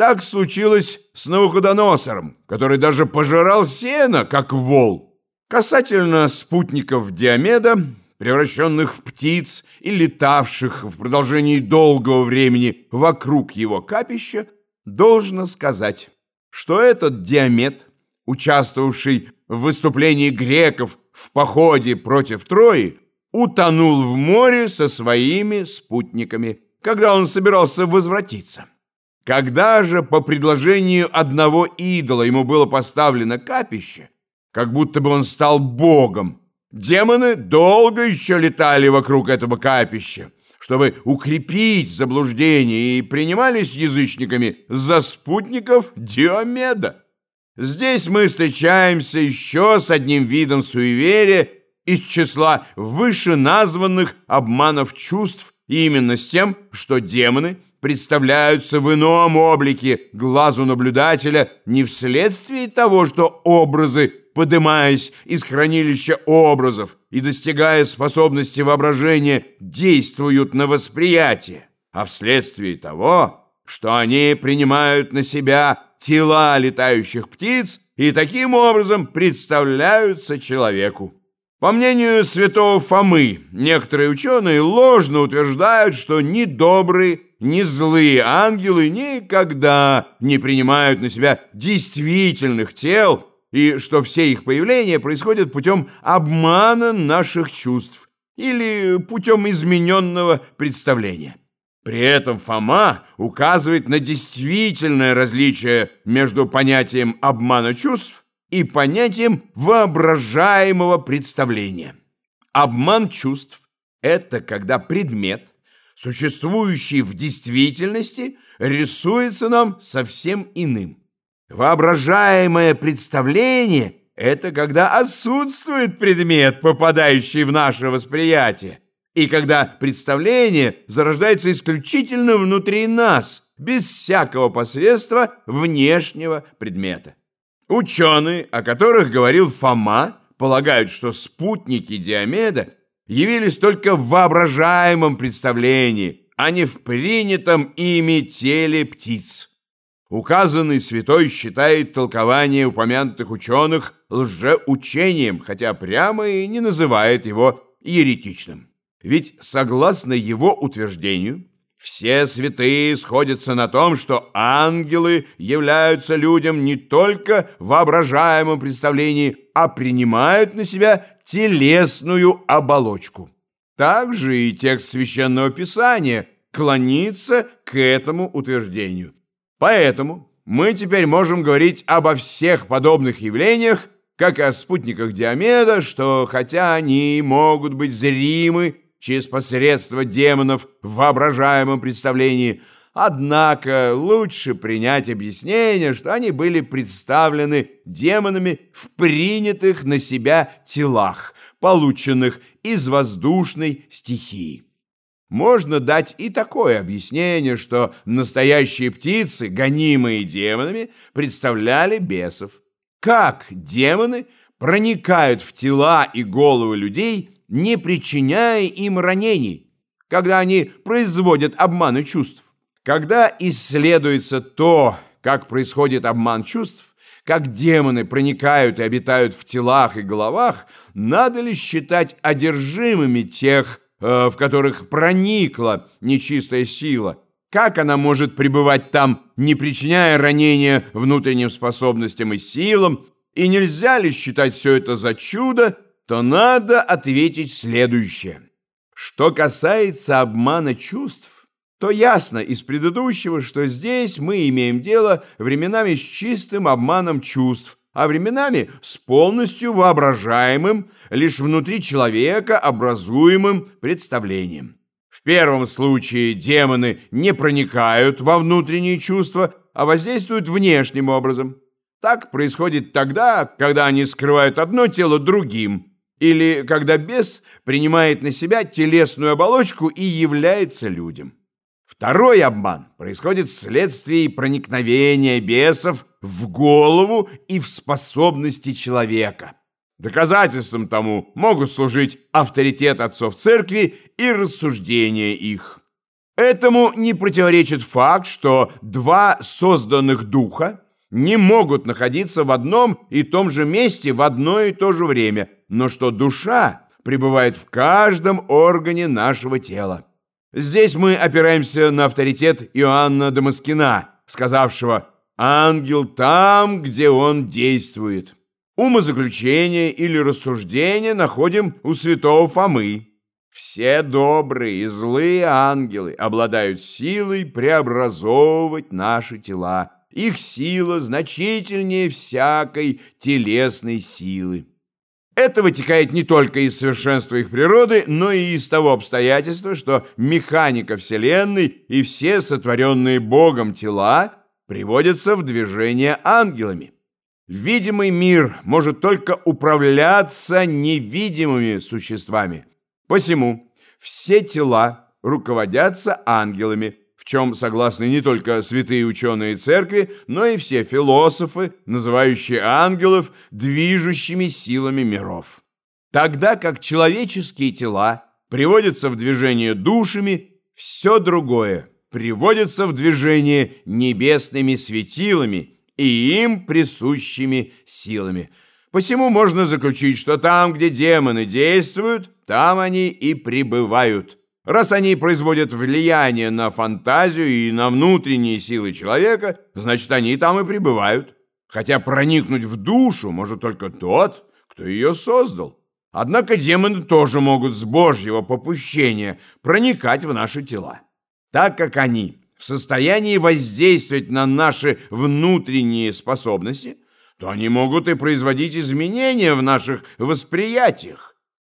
Так случилось с Навуходоносором, который даже пожирал сено, как вол. Касательно спутников Диомеда, превращенных в птиц и летавших в продолжении долгого времени вокруг его капища, должно сказать, что этот Диомед, участвовавший в выступлении греков в походе против Трои, утонул в море со своими спутниками, когда он собирался возвратиться. Когда же по предложению одного идола ему было поставлено капище, как будто бы он стал богом, демоны долго еще летали вокруг этого капища, чтобы укрепить заблуждение и принимались язычниками за спутников Диомеда. Здесь мы встречаемся еще с одним видом суеверия из числа вышеназванных обманов чувств, именно с тем, что демоны – представляются в ином облике глазу наблюдателя не вследствие того, что образы, подымаясь из хранилища образов и достигая способности воображения, действуют на восприятие, а вследствие того, что они принимают на себя тела летающих птиц и таким образом представляются человеку. По мнению святого Фомы, некоторые ученые ложно утверждают, что ни добрые, ни злые ангелы никогда не принимают на себя действительных тел, и что все их появления происходят путем обмана наших чувств или путем измененного представления. При этом Фома указывает на действительное различие между понятием обмана чувств и понятием воображаемого представления. Обман чувств – это когда предмет, существующий в действительности, рисуется нам совсем иным. Воображаемое представление – это когда отсутствует предмет, попадающий в наше восприятие, и когда представление зарождается исключительно внутри нас, без всякого посредства внешнего предмета. Ученые, о которых говорил Фома, полагают, что спутники Диомеда явились только в воображаемом представлении, а не в принятом ими теле птиц. Указанный святой считает толкование упомянутых ученых лжеучением, хотя прямо и не называет его еретичным. Ведь, согласно его утверждению, все святые сходятся на том, что ангелы являются людям не только в воображаемом представлении, а принимают на себя телесную оболочку. Также и текст Священного Писания клонится к этому утверждению. Поэтому мы теперь можем говорить обо всех подобных явлениях, как о спутниках Диомеда, что хотя они могут быть зримы через посредство демонов в воображаемом представлении. Однако лучше принять объяснение, что они были представлены демонами в принятых на себя телах, полученных из воздушной стихии. Можно дать и такое объяснение, что настоящие птицы, гонимые демонами, представляли бесов. Как демоны проникают в тела и головы людей – не причиняя им ранений, когда они производят обманы чувств. Когда исследуется то, как происходит обман чувств, как демоны проникают и обитают в телах и головах, надо ли считать одержимыми тех, э, в которых проникла нечистая сила, как она может пребывать там, не причиняя ранения внутренним способностям и силам, и нельзя ли считать все это за чудо, то надо ответить следующее. Что касается обмана чувств, то ясно из предыдущего, что здесь мы имеем дело временами с чистым обманом чувств, а временами с полностью воображаемым, лишь внутри человека образуемым представлением. В первом случае демоны не проникают во внутренние чувства, а воздействуют внешним образом. Так происходит тогда, когда они скрывают одно тело другим, или когда бес принимает на себя телесную оболочку и является людям. Второй обман происходит вследствие проникновения бесов в голову и в способности человека. Доказательством тому могут служить авторитет отцов церкви и рассуждения их. Этому не противоречит факт, что два созданных духа не могут находиться в одном и том же месте в одно и то же время, но что душа пребывает в каждом органе нашего тела. Здесь мы опираемся на авторитет Иоанна Дамаскина, сказавшего «ангел там, где он действует». Умозаключение или рассуждение находим у святого Фомы. Все добрые и злые ангелы обладают силой преобразовывать наши тела. Их сила значительнее всякой телесной силы. Это вытекает не только из совершенства их природы, но и из того обстоятельства, что механика Вселенной и все сотворенные Богом тела приводятся в движение ангелами. Видимый мир может только управляться невидимыми существами. Посему все тела руководятся ангелами, в чем согласны не только святые ученые церкви, но и все философы, называющие ангелов движущими силами миров. Тогда как человеческие тела приводятся в движение душами, все другое приводится в движение небесными светилами и им присущими силами. Посему можно заключить, что там, где демоны действуют, там они и пребывают – Раз они производят влияние на фантазию и на внутренние силы человека, значит, они там и пребывают. Хотя проникнуть в душу может только тот, кто ее создал. Однако демоны тоже могут с Божьего попущения проникать в наши тела. Так как они в состоянии воздействовать на наши внутренние способности, то они могут и производить изменения в наших восприятиях.